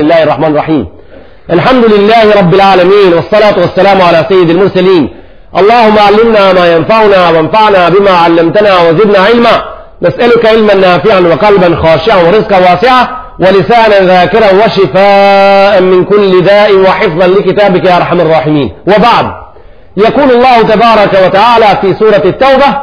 الله الرحمن الرحيم الحمد لله رب العالمين والصلاة والسلام على سيد المرسلين اللهم علمنا ما ينفعنا وانفعنا بما علمتنا وزدنا علما نسألك علما نافعا وقلبا خاشعا ورزقا واسعا ولسانا ذاكرا وشفاء من كل داء وحفظا لكتابك يا أرحم الراحمين وبعد يقول الله تبارك وتعالى في سورة التوبة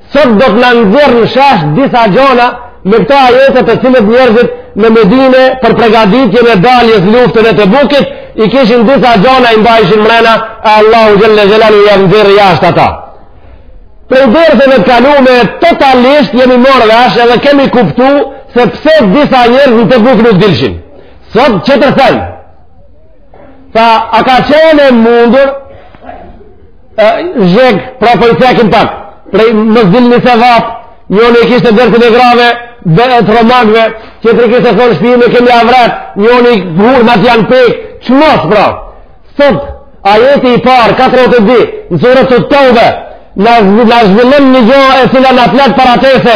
Sot do të na nxjerr në shesh disa gjona me këto ajete të cilët njerëzit në Medinë për përgatitjen e daljes luftën e Tebukit i kishin disa gjona i mbajshin mrena e Allahu xhelle xhelalu ja nxjerr jashtë ata. Prej derseve të kalume totalisht jemi marrë vesh edhe kemi kuptu se pse disa njerëz në Tebuk nuk dilshin. Sot që të thënë, Tha, a ka qenë e mundur, zheg, pra po i cekim pak, prej mos dilni se vapë, njoni e kishte dertin e grave, edhe të romakve, qetri kishte thonë shpijën e kemi avret, njoni hurmat janë pjekë, ç'mos, pra, sot, ajeti i parë, 42, në suretu Teube, na zhvillon një gjo e cila na flet para tese,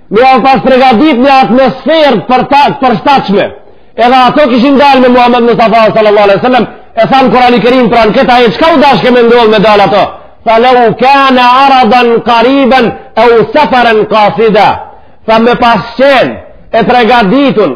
Me jau pas pregadit një atmosferë për ta të përshtatshme. Edhe ato kishin dalë me Muhammed Mustafa sallallahu alaihi sallam, e tha në Kurani Kerim pra në këta e çka u dashke me ndodhë me dalë ato? Tha leu kane aradan kariben ue seferen kasida. Tha me pas qenë e pregaditun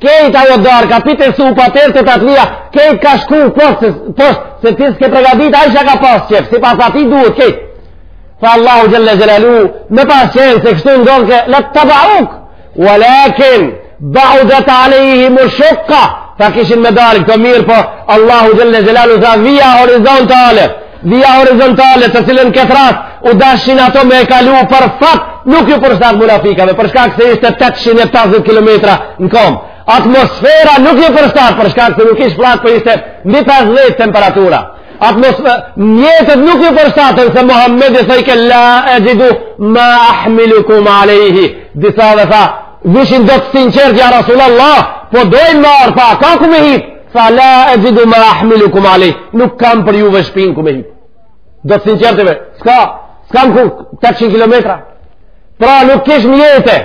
Kejt ajo darka pite supa tërë të tatlija, kejt ka shku poshtë, poshtë, se ti s'ke pregadit, a isha ka pasë qef, sipas atij duhet kejt. Tha Allahu xhelle xhelalu, me pasë qenë, se kështu ndodhke, lettebeuk, walakin, baudet alejhimush shukka, tha kishin me dalë këto mirëpo Allahu xhelle xhelalu, tha vija horizontale, Vija horizontale të cilën këtë rast u dashin ato me e kalu për fat nuk ju përshtat munafikave për shkak se ishte 850 km në kom atmosfera nuk ju përshtat për shkak se nuk ishte fllad po ishte mbi 50 temperatura atmosfera mjetet nuk ju përshtatën se Muhamedi thojke la exhidu ma ahmilukum alejhi disa dhe tha vishin do të sinqert ja Rasulullah po dojmë me ardh a ka ku me hipë Tha la exhidu ma ahmilukum alejh, nuk kam për juve shpin ku me hip. Do të sinqertëve, s'ka, s'ka në kom, 800 km. Pra nuk kish mjete,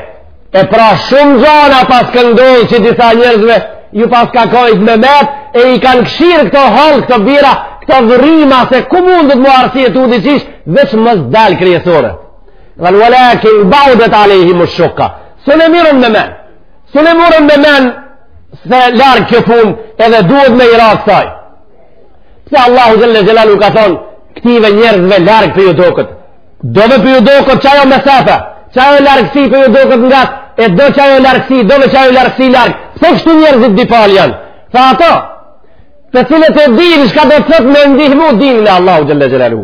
e pra shumë gjona paskan ndodhë që disa njerëzve, ju paska kojt me met, e i kanë këshirë këto halë, këto bira, këto vrima, se ku mundet m'u arsyetu diqysh, veç mos dalë kryesore. Dhe në walakin baudet alejhimush shukka, sun e mirrën me men, sun e mirrën me men, se larg kjo punë edhe duhet me i ra kësaj. Pse Allahu xhelle xhelalu ka thonë këtive njerëzve larg për ju doket. Dove për ju doket qajo mesafe, qajo largësi për ju doket ngat, e do qajo largësi, dove qajo largësi larg. Pse kështu njerëzit dy palë janë? Tha ato, të cilët e dinë çka do të thotë me ndihmu dinin e Allahu xhelle xhelalu.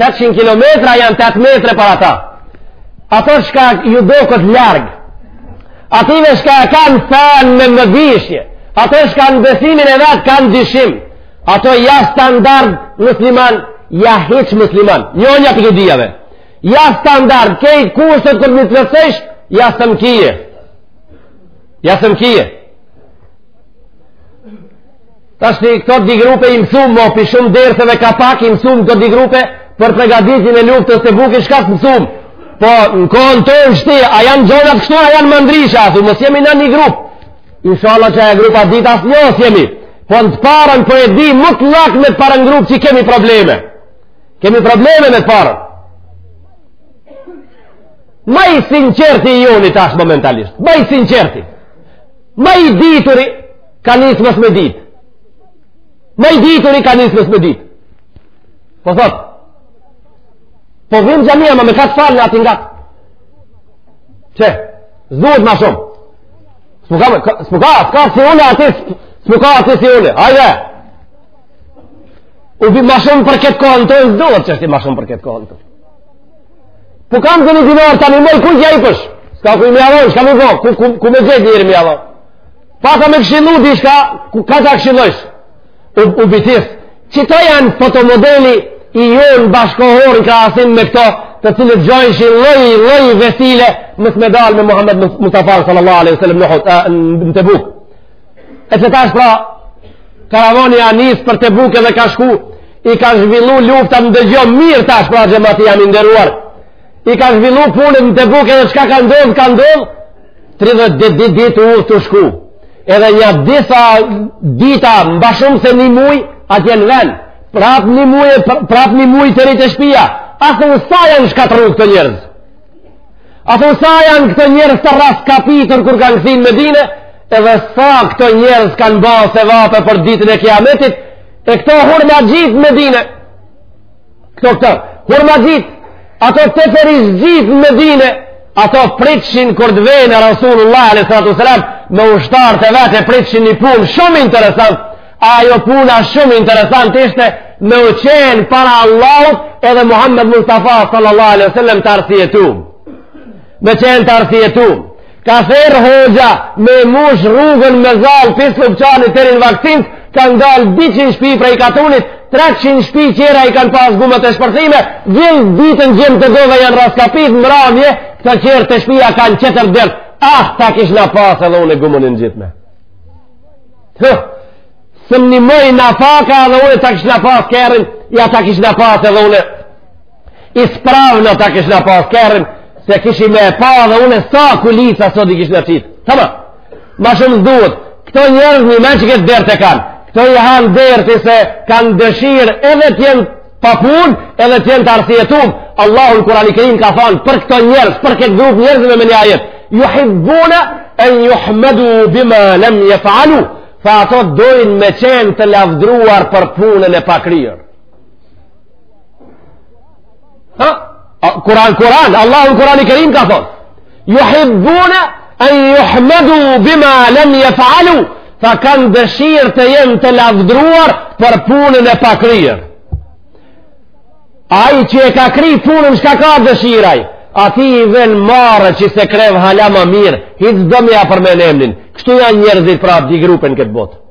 800 km janë 8 metre për ata. Ato shka ju duket larg. Atyve shka kanë fenë me mëdyshje. Ato shka në besimin e vet kanë dyshim. Ato ja standard musliman, ja hiq musliman. Njonja prej dyjave. Ja standard, krejt kushtet kur m'i plotësojsh, ja s'më kije. Ja s'më kije. Tash te këto dy grupe i mësumë, o pi shumë derseve ka pak i mësumë këto dy grupe për pregaditjen e luftës Tebuk e, shka së mësumë? Po, në kohën tonë shti, a janë gjonat kështu, a janë ma ndryshe, a thu, mos jemi në një grup. Inshallah që te grupa dytë asnjë s'jemi. Po në të parën, po e di, mutllak me të parën grup që kemi probleme. Kemi probleme me të parën. Ma i sinqerti i joni tash momentalisht. Ma i sinqerti. Ma i dituri, ka nisë mos me ditë. Ma i dituri ka nisë mos me ditë. Po thotë, po vim xhami ama me ka të falë aty nga. Qe, s'duhet ma shumë. S'ka, s'ka, s'ka si une aty, s'ka aty si une. Hajde! U bi ma shumë për këtë kohën të, s'duhet që është i ma shumë për këtë kohën të. Po kam të një dinarë tani, moj, ku gjë i pësh? S'ka ku i mjavon, shka më po, ku, ku, ku me gjë njeri mjavon? Po ka me këshillu diçka, ku ka ta këshillojsh? U, u bitis, qito janë fotomodeli i jonë bashkëkohor në krahasim me këto, të cilët gjejshin lloj-lloj vesile, mos me dalë me Muhammed Mustafa sallallahu alaihi sallam në hot, në Tebuk. E qetash pra, karavani u nis për Tebuk edhe ka shku, i ka zhvillu lufta në dëgjo mirë tash pra xhemati jem i nderuar, i ka zhvillu punët në Tebuk edhe çka ka ndodhë, ka ndodhë, 30 dit dit dit udhë tu shku edhe nja disa dita ma shumë se një muj atje në ven prap një muj prap një muj të rritë e shpia a thu sa janë shkatrru këto njerëz a thu sa janë këto njerëz të rraskapitur kur kanë kthy në Medine edhe sa këto njerëz kanë ba sevape për ditën e kiametit e këto hurmaxhitë n'Medine Këto këto hurmaxhitë, ato teferixhitë në Medine, ato pritshin kur të vijnë Rasulullah a.s. me ushtarë të vet e pritshin një punë shumë interesant, ajo puna shumë interesant ishte me u qenë para Allahut edhe Muhammed Mustafa sallallahu a.s. të arsyetum me qenë të arsyetu Ka therr hoxha me mush rrugën me zall pjesë në pëqanit të rinë vakcint, kanë dalë 200 shpi prej katunit, 300 shpi tjera i kanë pas gumat e shpërthyme, gjithë ditën djemtë e dove janë raskapit në mramje, këta tjerët te shpia kanë tjetër dert, ah, ta kishna pas edhe unë gumën e ngjitme. Hë, s'më ndihmoi nafaka edhe unë e ta kishna pas kerrin, ja ta kishna pas edhe unë e ispravën ta kishna pas kerrin, se kishe me e pa edhe unë sa kulica sot i kishna qitë. Tëma, ma shumë s'duhet, këta njerëz njimen që këtë dert e kanë, këta i han derti se kanë dëshirë edhe t'jenë pa punë, edhe t'jenë të arsyetum. Allahu n'Kurani Kerim ka thonë për këta njerëz, për këtë grup njerëz me një ajet, juhibbune en juhmedu bima lem jef'alu, tha ata dojnë me qenë të lavdruar për punën e pakryer. Ha? Kuran, Kuran, Allahu në Kurani Kerim ka thonë. Juhibbune en juhmedu bima lem jef'alu, tha kanë dëshirë të jenë të lavdruar për punën e pakryer. Ai që e ka kry punën, shka ka dëshirë ai? Atij i vjen marre që s'e kreu hala ma mirë, hiç s'do me ia përmen emnin. Kështu janë njerëzit pra dy grupe n'këtë botë.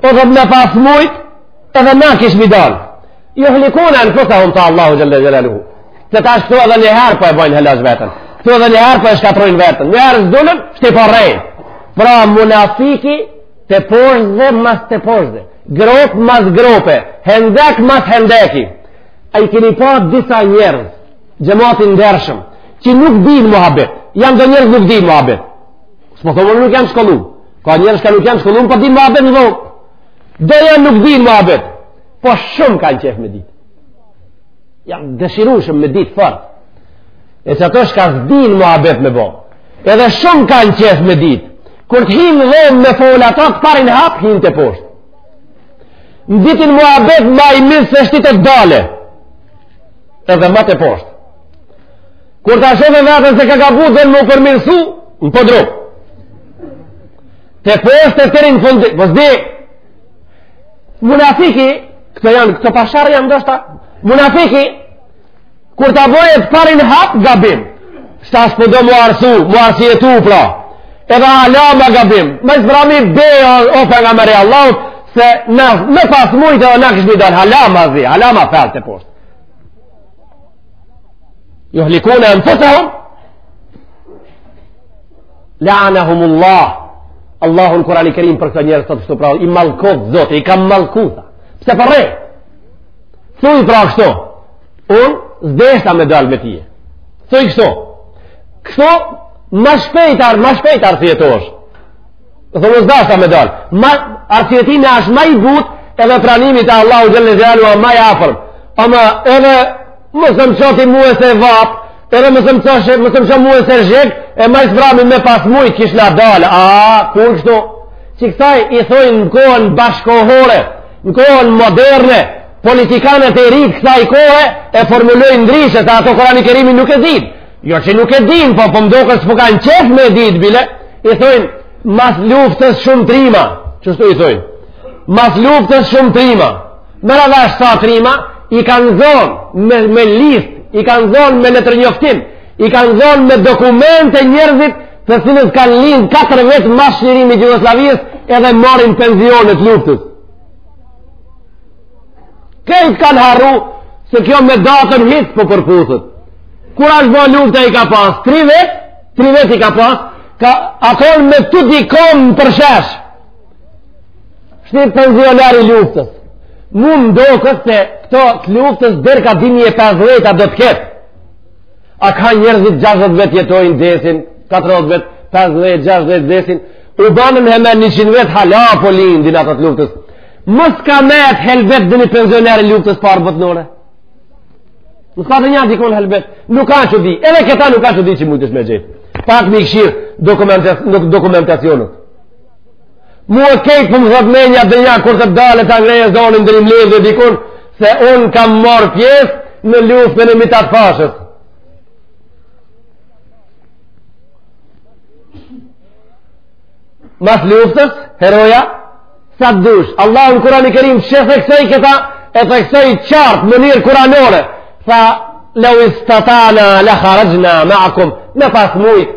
Po edhe me pas mujt, edhe na kishmi dal. Juhlikune enfusehum thot Allahu xhel-le xhelaluhu. Tha tash këtu edhe një herë po e bojnë helaq vetën. Këtu edhe një herë po e shkatrojnë vetën. Një herë s'dulën, s'dyti po rrejnë. Pra munafiki teposhtë mas teposhte. Gropë mas grope. Hendek mas hendeki. A i kini pa disa njerëz, xhemat i ndershëm, që nuk dinë muhabet. Janë do njerëz nuk dinë muhabet. S'po thom, nuk janë shkollu. Ka njerëz që nuk janë shkollu po din muhabet në dhon. Do janë nuk din muhabet. Po shumë kanë qef me ditë. Janë dëshiru shumë me ditë fort. E qata shka s'din muhabet me bo. Edhe shumë kanë qef me ditë. Kur të hinë me fol ata të parin hap, hinë teposhtë. Në dytin muhabet ma i mirë se shtitë të dale. Edhe ma teposhtë. Kur ta sheh vetën se ka gabu do me përmirësu, në podrum. Teposhtë deri n'fund, s'po di. Munafiki, këto janë, këto pasharë janë ndoshta. Munafiki, kur ta bëjë të parin hap, gabim. Tash po do m'u arsy, m'u arsyetu, pra. Edhe hala ma gabim. Ma i zbrami be, o, për nga mërë Allah, se na, me pas mujtë edhe na kishmi dalë, hala ma zi, hala ma thellë teposhtë. Juhlikune enfuse, La'anahumullah. Allahu në Kur'an i Kerim për këta njerëz thot pra i mallkoftë Zoti, i ka mallkut. Pse po rren? Thuaj pra kështu. Un s'deshta me dal me ti. Thuaj kështu. Kështu ma shpejt ar, ma shpejt arsyetohesh. Domethënë s'deshta me dal. Ma arsyetimi asht ma i butë edhe pranimi te Allahu xhelle xhelalu ma i afër. Ama edhe mos më çoti mua se vapë, Edhe me m'thon qashtu, me m'thon qashtu mu se zheg, e ma së mrami me pas mujt kishna dalë, a, kur kështu? Që kësaj i thojnë në kohën bashkëkohore, në kohën moderne, politikanët e rij t'kësaj kohe, e formulojnë ndryshe, se ato Kur'ani Kerimin nuk e dinë. Jo që nuk e dinë, po po m'doket s'po kanë qef me e ditë, bile, i thojnë, mas luftës shumë trima, qështu i thojnë, mas luftës shumë trima, Merre vesh sa trima, i kanë zonë me, me listë, i kanë zonë me letërnjoftim, i kanë zonë me dokumente njerëzit të cilët kanë lindë 4 vjet mas çlirimit Jugosllavisë edhe marrin penzione t'luftës. Krejt kanë harru se kjo me datën hiç s'po përputhet. Kur asht bo lufta i ka pas 3 vjet, 3 vjet i ka pas? Ka, ato me të dikonë përshesh. Asht penzionar i luftës. Mu më doket se këto të luftës deri ka 2050-a do të ketë. A ka njerëzit 60 vjet jetojnë desin, 40 vjet, 50, 60 desin. U banën heme 100 vjet hala po lindin ato të luftës. Mos ka met helbet edhe një penzionar i luftës parë botnore. Nuk ka të një dikon helbet. Nuk ka që di. Edhe këta nuk ka që di që mujtën me gjet. Pak me i kqyr dokumentacionet. Mu krejt po më thot menja ndonja kur të dalë ta ngrejë zonin ndoni mledhje dikun se unë kam marrë pjesë në luftën e Mithat Pashës. Mas luftës, heroja, sa të dush. Allahu në Kur'an i Kerim qe theksoi këta, e theksoi qartë n'mënyrë kuranore. Tha, leu istatana, la kharajna, ma'akum, me pas mujtë.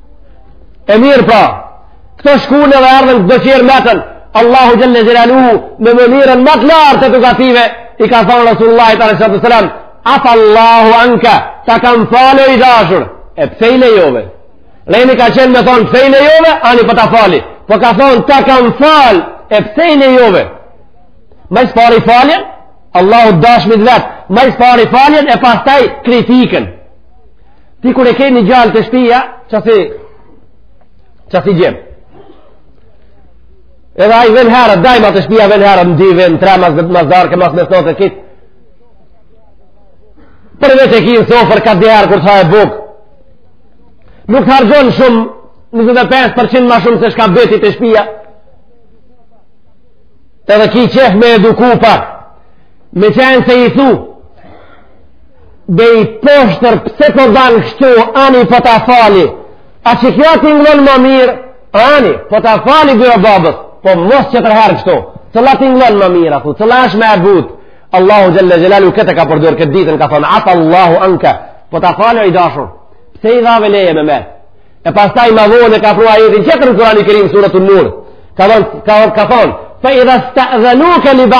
E mirë pra, këto shkun edhe erdhën, këto qi metën, Allahu xhelle xhelalu me mënyrën më të lartë edukative, i ka thonë Rasulullahit salallahu alejhi ve selam, afallahu anka, ta kam falë i dashur, e pse i lejove? Reni ka qenë me thonë, pse i lejove, ani po ta fali, po ka thonë, ta kam falë, e pse i lejove? Më së pari faljen, Allahu t'dashmit vet, më së pari faljen, e pastaj kritikën, Ti kur e ke një djalë te shpia, qësi, qësi djem. Edhe ai ven herët, daima te shpia ven herët, në dy ven, tre mas dhe mas darke, mas mesnate e kitë. Për vete e ki në sofër, ka dhjetë herë kur të hajë bukë. Nuk të hargjon shumë, 25% ma shumë se shka bjen ti te shpia. Edhe ki qef me e eduku pak. Meqenëse i thu, Bre i poshtër pse po ban kështu, ani po ta fali. A që kjo tingllon më mirë, ani po ta fali dhe o babës, po mos që tjetër herë kështu. Cila tingllon më mirë, cila është më e butë. Allahu xhele xhelaluhu këtë ka përdor këtë të dytën, ka thonë, afallahu anke, po ta fali o i dashur. Pse i dhave leje me me? E pastaj ma vonë e ka pru ajetin, që të në Kurani Kerim suretu Nur. Ka thonë, ka thonë, fe idheste'dhenuke li ba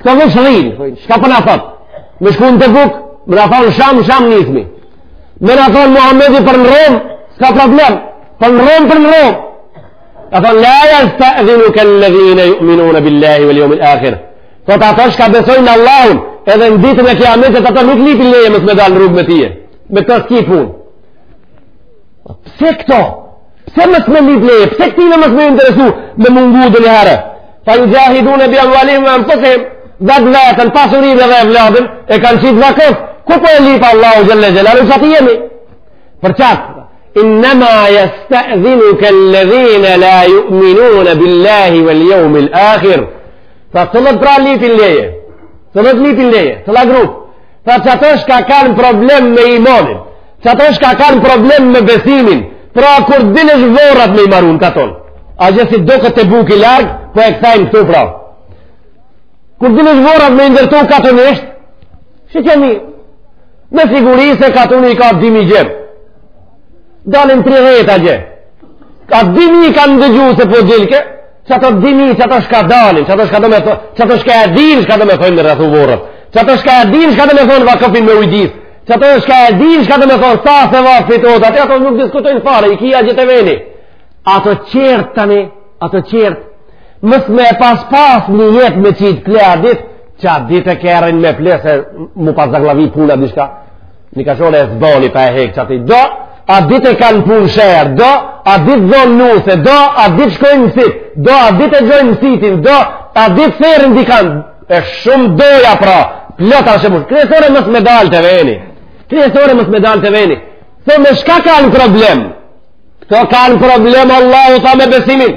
Këta veç rrinë, thojnë, shka për po na thotë? Me shku në Tebuk, me na thonë Sham, Sham nisemi. Me na thonë Muhammedi për në Romë, s'ka problem, për në Romë, për në Romë. Ka thonë, la jeste'dhinukel-ledhine ju'minune billahi vel jeumil ahir. Thotë ata shka besojnë Allahun, edhe në ditën e kiametit, ata nuk lipin leje mos me dalë në rrugë me ty. Me ta s'ki punë. Pse këta? Pse mos me lip leje? Pse këta mos me u interesu me mungu dhe një herë? En juxhahidu bi emvalihim ve enfusihim, edhe veten, pasurinë edhe evladin, e kanë qit në këfë. Ku po e lip Allahu xhele xhelaluhu, qaty jemi. Për qatë, innema jeste'dhinukel-ledhine la ju'minune billahi vel jeumil ahir, pa cilët pra lipin leje, cilët lipin leje, cila grupë, Pra qato shka kanë problem me imanin, qato shka kanë problem me besimin, pra kur dilesh vorrat me i maru n'katun, axhë si doket Tebuki larg, po e kthejmë këtu pra. Kur dilesh vorrat me i ndërtu katunisht, që që mi, me siguri se katuni i ka dy mijë djem, dalin 30 axhë, ka dy mijë i kanë dëgju se po dilke, Qato dy mijë, qato shka dalin, qato shka do me thonë, qato shka e din, shka do me thonë me rrethu vorret, qato shka e din, shka do me thonë vakëfin me ujdis, qato shka e din, shka do me thonë sa sevap fiton, ata ato nuk diskutojnë fare, i ki gjithë te veni. Ato tjerët tani, ato tjerët, mos me pas pas nijet me qit pleh a ditë, qa ditë e kerrin me pleh, se m'u pas zagllavi puna, dishka, Një ka shone e s'bon pa e hek qaty do, a dit e kanë punë n'sheher, do, a dit zonë nuse, do, a dit shkojnë mësit, do, a dit e gjojnë mësitin, do, a dit thërrin dikanë, e shumë doja pra, plot a shëmush, kryesore mos me dalë te veni, kryesore mos me dalë te veni, se me shka kanë problem, këto kanë problem, Allahu tha me besimin,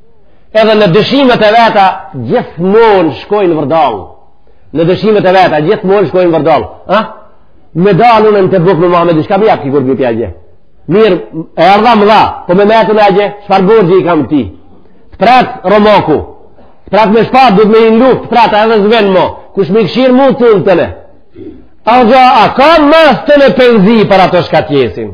edhe në dyshimet e veta gjithmonë shkojnë vërdall në dyshimet e veta gjithmonë shkojnë vërdall ha me dalun e në të bukë me Muhammed i shka mi apë ki kur bjutja gje mirë e ardha më dha po me metën e gje çfarë borxhi i kam ty të pret romaku të pret me shpatë duhet me hi në luftë të pret edhe s'vjen mo kush me kqyrë mu të në të ne a gja a ka mas të në penzi për ato shka t'jesin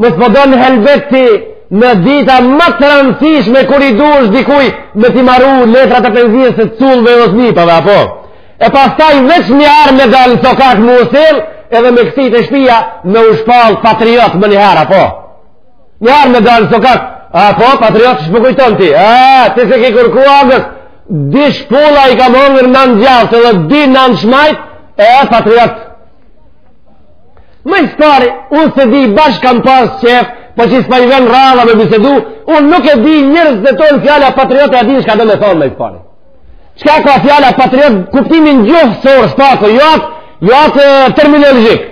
Mos po don helbete në dita ma të rëndësishme kur i duhet dikuj me t'i maru letrat e penzisë së cullëve dhe s'nipave, apo? E pastaj veç njëherë me dalë në sokak m'u sillë, edhe me kthy te shpia me u shpallë patriot menjëherë, apo? Njëherë me dalë në sokak, apo, patriot që po kujton ti, a, ti s'e ki kërku agës, dy shpulla i ka hongër në në gjallë, se dhe di në në shmajt, e, patriot, Ma s'pari, unë s'e di, bash kam pas qef, po që s'po i vjen radha me bisedu, unë nuk e di njerëzit që e thonë fjalën patriot a e din shka do me thonë ma s'pari. Çka ka fjala patriot, kuptimin gjuhësor shpako, jo atë, jo atë terminologjik,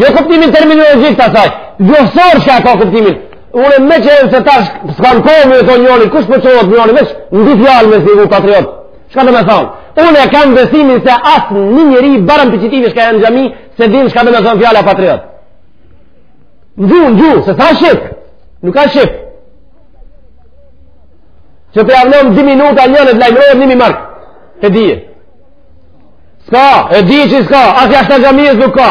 jo kuptimin terminologjik të asaj, gjuhësor shka ka kuptimin, unë meqenëse tash s'kam kohë me e thonë njëri, kush po çohet po njëri, veç në dy fjalë me si patriot, Çka do me thonë? Unë e kam besimin se asnjë njeri barem prej qityne shka janë në xhami, s'e din shka do me thonë fjala patriot. Në gju, në gju, se s'a shqip, nuk a shqip. Qe po jav lëm 2 minuta njëni le të lajmërohet një mi markë, e di. S'ka, e di që s'ka, as jashta xhamisë nuk ka.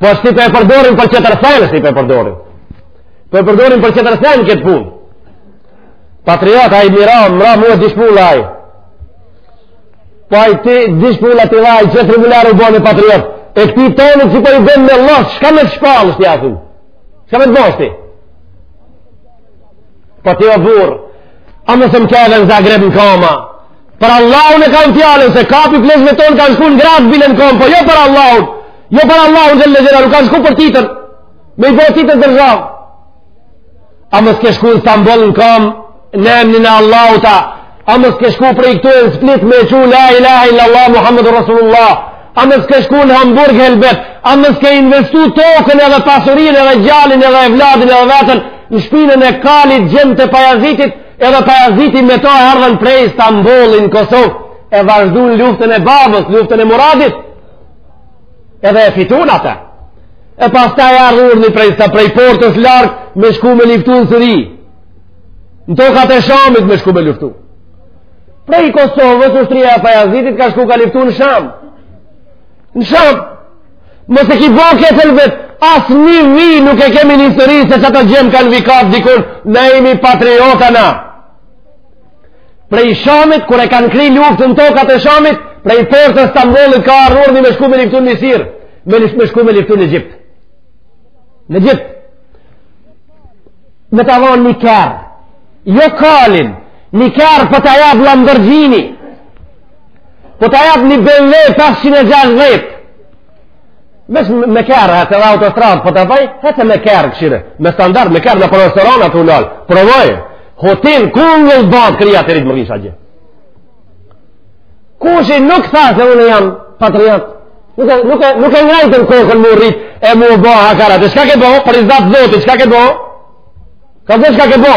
Po është si po e përdorim për tjetër sen, si po e përdorim. Po e përdorim për tjetër sen këtë punë. Patriot, ai m'i ra mbramë mue dy shpulla ai. Po ai ti dy shpulla të vaj, që të rëmullar u bonë patriot. E këti tonit që po i bëmë me losë, shka me të shpallë, shtë jasë. Shka me të boshti. Po ti o burrë, a mos më ke edhe në Zagreb në komë, Për Allahun e kam fjalën se ka pi pleqve tonë kanë shku në grad bile n'kom, po jo për Allahun. Jo për Allahun që lëzëra nuk kanë shku për Titën. Me i bo Titës dërzhavë. A mos ke shku në Stamboll në kom, në emrin e Allahut, a. A mos ke shku prej këtu e në Split me çu la ilaha illa Allah Muhammedur Rasulullah. A mos ke shku në Hamburg helbet. A mos ke investu tokën edhe pasurinë edhe gjalin edhe evladin edhe veten në shpinën e kalit gjemë të Pajazitit Edhe Pajaziti me to erdhën prej Stambolli n'Kosovë, e vazhdun luftën e babës, luftën e Muradit, edhe e fitun atë. E pastaj erdh urdhni prej, sa prej Portës Lartë, me shku me liftu në Siri. Në tokat e Shamit me shku me luftu. Prej Kosovës, ushtria e Pajazitit, ka shku ka liftu në Sham. Në Sham, Mos e ki bo këtë vet, asnjë vi nuk e kemi n'histori se qato djem kanë vikat dikun, na jemi patriota na. Prej Shamit, kur e kanë kry luftën n'tokat e Shamit, prej portës Stambollit ka ardh urdhni me shku me liftu n'Siri, me shku me liftu n'Egjipt. N'Egjipt. Me ta dhanë një kerr, jo kalin, një kerr por po ta jap Lamborgjini, Po ta jap një BMW 560. Ec me kerr, ha, edhe autostradë, po të dhej, ha, ec me kerr, këshire, me standard, me kerr, nëpër restorana, tu u nal, provoje, hotel, ku në lë bëndë, kërja të rritë mrrish atje. Kush nuk tha se unë jam patriot, nuk e, nuk e, nuk e ngrejtën kokën me rrit, e me bo hakarat, e shka ke bo, për riza t'Zotit, shka ke bo, kallxo shka ke bo,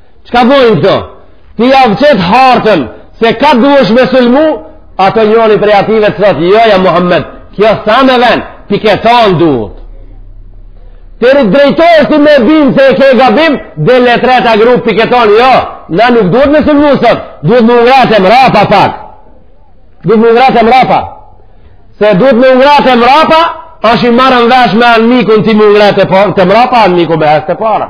Qka bojnë këto? Ti jav qet hartën, se kah duesh me sulmu, ato njëri prej atyve të thotë, jo ja Muhammed, kjo s'a me ven, ti ke thonë duhet. Të rritë drejtojës të me bim se e ke gabim, edhe e treta grup ti ke thonë, jo, na nuk duhet me sulmu sot, duhet me u ngreh te mrapa pak. Duhet me u ngreh te mrapa. Se duhet me u ngreh te mrapa, është i marrun vesh me anmikun ti me u ngreh te mrapa, anmiku me hec te para.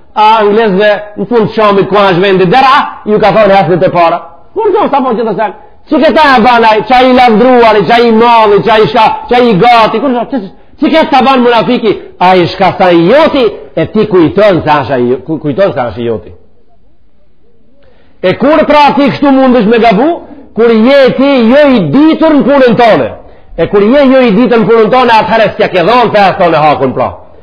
A anglezve në fund të Shamit ku është vendi Dera, ju ka thonë hec te para. Kur zonë sa po që të sekë? Qeta e ban ai, qaj i lavdruar, qaj i madhi, qaj shka, qaj gati, kur zonë, qeta ta ban munafiki, ai shka s'a i joti, e ti kujton se asht i, kujton se asht i joti. E kur pra ti kështu mundësh me gabu, kur je ti jo i ditur në punën tone, e kur je jo i ditur në punën tone, atëherë s'ja ke dhonë, punës tone hakun pra.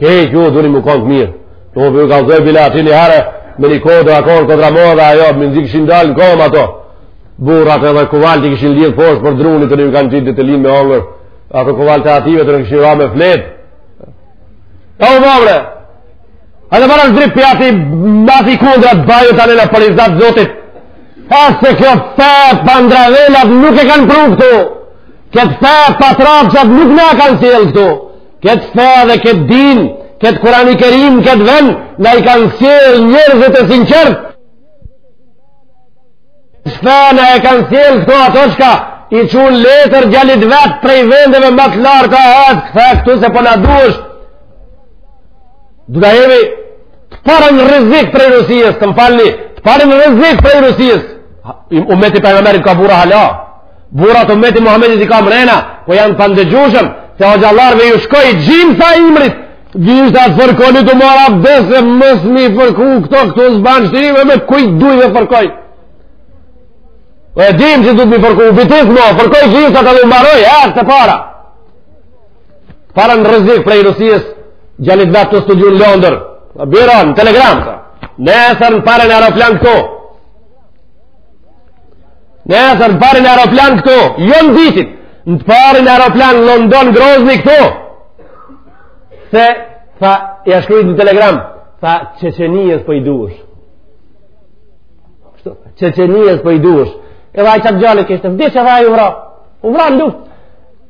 Krejt ju, duni me konë të mirë. Të më përë ka zërë bile aty një herë, me një kohë dhe akonë këtë ramohë dhe ajo, mezi kishin dalë në komë ato. Burrat edhe kualtë kishin lidhë poshtë për drunit një më kanë qitë të linë me hongër. Ato kualtë e atyve të në kishin ra me flejtë. Ta u bëbre! A në marë është për ati mati kundra të bajë të anëna për riza t'Zotit. A se këtë fe për ndravelat nuk e kanë pru këtu. Këtë fe për trapë nuk na kanë sjellë këtu. këtë fe dhe këtë din, këtë Kurani Kerim, këtë ven, na i kanë sjellë njerëzit e sinqertë. Fenë e kanë sjellë këtu ato shka, i qunë letër djalit vet prej vendeve më të largta, kthe këtu se po na duhesh. Duka jemi të parë n'rrezik prej Rusisë, të më falni, të parë n'rrezik prej Rusisë. Umeti Pejgamberit ka burra hala. Burrat umeti Muhammedit i ka mrena, po janë të pandëgjushëm, se o gjallarve ju shkoj gjimë sa imrit, gjishtat fërkoni tu marrë abdes dhe mësë mi fërku këto këto zbanë shtirime me kuj duj dhe fërkoj. Po e dimë që duhet mi fërku, u bitis mo, fërkoj gjishtat edhe mbaroi, e ashtë të para. Para në rrezik prej Rusijës, djali i vet tu studiu në Londër, bira në Telegram, nesër në parin aeroplan këtu, Nesër në parin aeroplan këtu, jo në dytin, në parin aeroplan London Grozni këtu, se, tha, ja shkrujti në telegram, tha, Çeçenijës po i dush. Çeçenijës po i dush. Edhe ai qat djalë kishte, vdiq edhe ai u vra, u vra në luftë.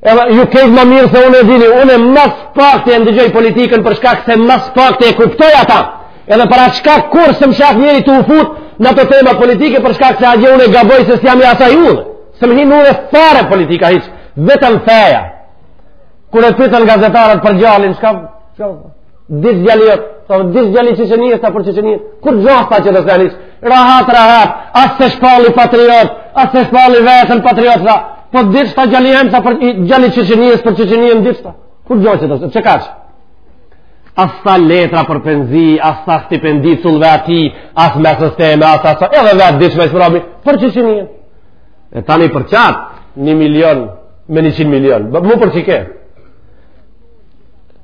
Edhe ju krejt më mirë se unë e dini, unë ma s'pakti e ndëgjoj politikën për shkak se ma s'pakti e kuptoj ata. Edhe për atë shkak kurrë s'më sheh njeri tu u fut në ato tema politike për shkak se atje unë e gaboj se s'jam i asaj udhe. S'më hin në udhë fare politika hiç, vetëm feja. Kur e pytën gazetarët për djalin, shka... shka... Vdiq djali jot, tha po vdiq djali i Çeçenisë për Çeçeni. Kurgja s'ka që do flanis, rahat rahat, as s'e shpalli patriot, as s'e shpalli veten patriot tha. Po vdiq tha djali jem tha për djali që çeni për çeni jam dis sa. Kur gjasta do, çka kaç? As tha letra për penzi, as tha stipendi cullve t'tij, as me sisteme, as tha, edhe vetë vdiq me shprobi, për Çeçeni? E tani për qatë, një milion, me njëqind milion, më për që ke?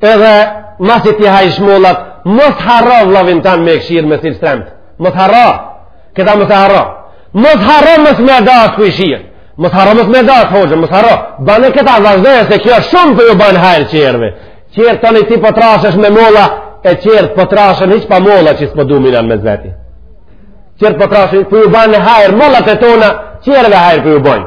edhe masi t'i hajsh mollat mos harro vllavin tanë me kshyrë me sy të shtremt mos harro këta mos harro mos harro mos me dashtë kojshinë mos harro mos me dashtë hoxhë mos harro banë këta vazhdo se kjo shumë po ju banë hajrë qerëve qerë tani ti po trashesh me molla e qerë po trashen hiç pa molla që s'po du minan me zveti qerë po trashen po ju banë hajrë mollat e tona qerëve hajrë po ju banë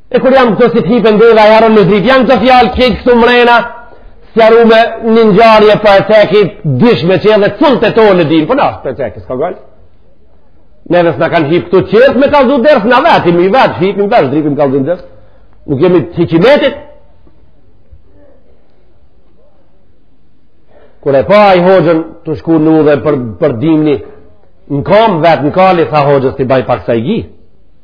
E kur jam këtu si t'hipen n'deve e harron me zbritë, janë këto fjalë krejt këtu mrena, s'jaru me një ngjarje po e ceki, dish me që edhe cullët tonë e dinë, po nashta po e ceki, s'ka gëllë? Neve s'na kanë hipë këtu qërtë me kallzu ders, ne vetëm i vetë, hipim vetë, zdrypim kallzu ders, nuk jemi të hyqymetit. Kur e pa ni hoxhën tu shku n'udhë për, për dimni, në kamë vetë në kali, tha hoxhë të baj pak sa i gjithë,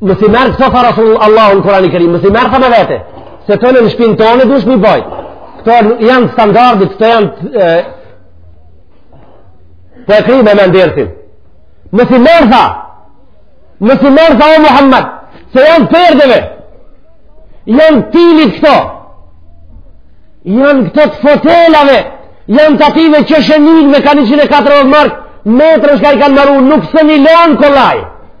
Mos i merr këto tha Rasul Allahu në Kurani Kerim, mos i merr tha me vete, se tanë në shpinë tane, dush mi bajt. Këto janë standardet, këto janë... E, po e kri me me ndërësin. Mos i merr tha, mos i merr tha o Muhammed, se janë perdeve, janë tilit këto, janë këto të fotelave, janë të atyne që shënit me ka 140 marka metër shka i kanë marrë, nuk se i lanë kollaj.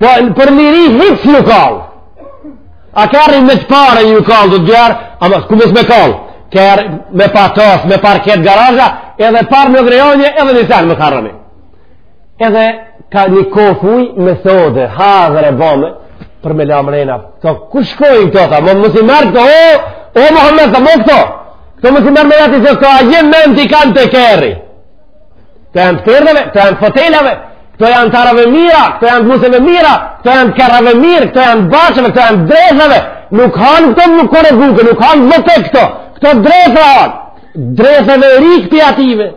Po, për liri hiç ju kallë. A kerri me të pare ju kallë të djerë, a më kumës me kallë. Kerri me patos, me parket garazha, edhe parë në grejonje, edhe një sanë më karëmi. Edhe ka një kofuj me thode, ha dhe rebome, për me la mrena. Këto, ku shkojnë këto ta? Më mos i merr këto, o, o, Muhamed më këto. Këto mos i merr me veti se këto, a gjenë me në t'i kanë të kërri. Këto janë të perdeve, këto janë të fotelave, këto janë të arave mira, këto janë të nuseve mira, këto janë të kerrave mirë, këto janë të bahçeve, këto janë të dredhave. Nuk hanë këto nuk kore buke, nuk hanë më të këto. Këto dredha hanë. Dredhave ri këti ative.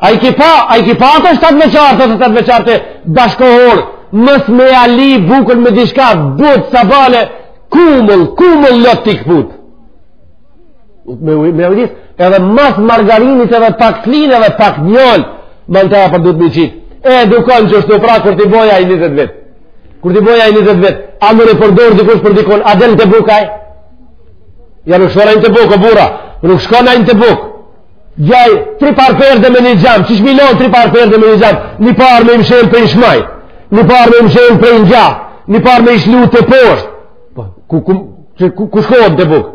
A i ki pa, a i ki pa ato shtatëvjeçarët, tetëvjeçarët bashkohorë. Mos me ia ly bukën me diçka, butë, sabahle, kumull, kumull lot t'i këputë. me me uris edhe mas margarinit edhe pak klin edhe pak njëll më në të apër du të mi qitë e edukon që është të pra kur t'i bojë ai 20 vjet kur t'i bojë ai 20 vjet a më në përdojrë dikush për dikon a del Tebuk ai jo nuk shkon ai në Tebuk o burra nuk shkon ai në Tebuk gjaj tri par perde me një xham që shmilon tri par perde me një xham një par me imshen për i shmaj një par me imshen për i një gjah një par me i lshu teposhtë Po, ku, ku, që, ku, ku shkohet në Tebuk?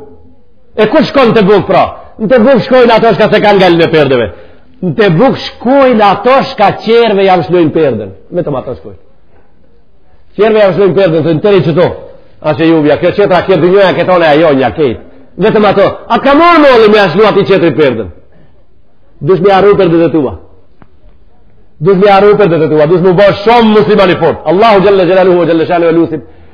E ku shkohet në Tebuk, pra? Në Tebuk shkojnë ato çka s'e kanë gajlen e perdeve. Në Tebuk shkojnë ato çka qerve ja mshlojnë perden. Me të ma ato shkojnë. Qerve ja mshlojnë perden, të në tëri që to. A që ju vja, kjo qetra, kjo dë njëja, këtone, a jo, nja, kejt. Vetëm ato. A ka morë më olë me a shluat i qetri perden? Dush me harru perdet e tua. Dush me harru perdet e tua. Dush me bërë shumë musliman i fort. Allahu xhel-le xhelaluhu, xhel-le shanuhu e lusim.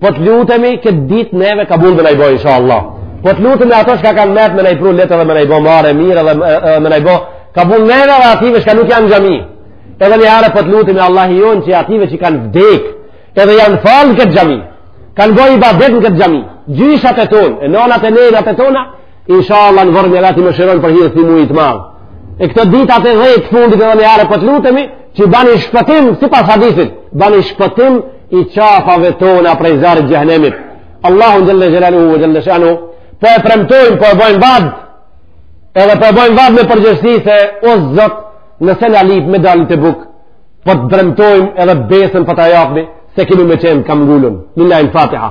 Po të lutemi këtë ditë neve kabull me na i bo, inshallah. Po të lutemi ato çka kanë met me na i pru lehtë edhe me na i bo marë e mirë dhe me na i bo kabull neve dhe ative çka nuk janë xhami. Edhe një herë po të lutemi Allahi jonë që ative që kanë vdek, edhe janë falë në këtë xhami. Kanë bo ibadet në këtë xhami. Gjyshat e tonë, e nonat e nejnat e tona, Inshallah në vorr një la t'i mëshirojë për hir kësi muji të madh. E këto ditët e dhjetë të fundit edhe një herë po të lutemi, që bani shpëtim, sipas hadithit, bani shpëtim i qafave tona prej zjarrit xhehnemit. Allahun xhel-le xhelaluhu xhel-le shanuhu, po e premtojmë, po e bojmë vadë, edhe po e bojmë vadë me përgjegjësi se o Zot nëse na lyp me dalë Tebuk, po të premtojmë edhe besën po ta japëmi, se kemi me qenë kamngulun. Lillahil fatiha.